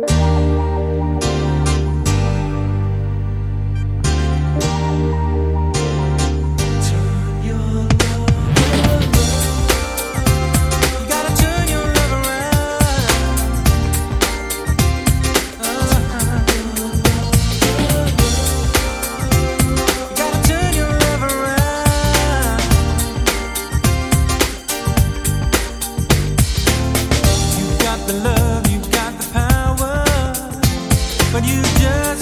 you Could you just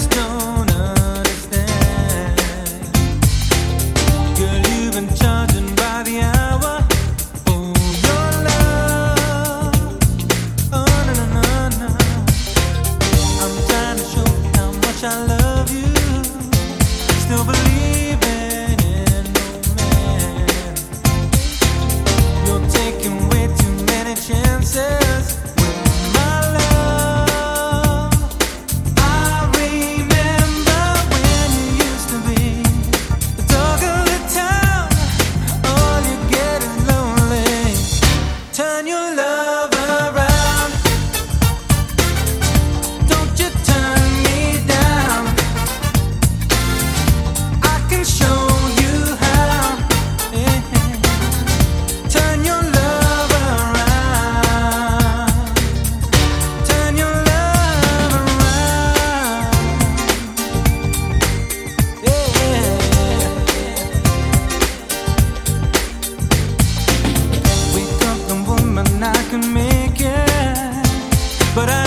but I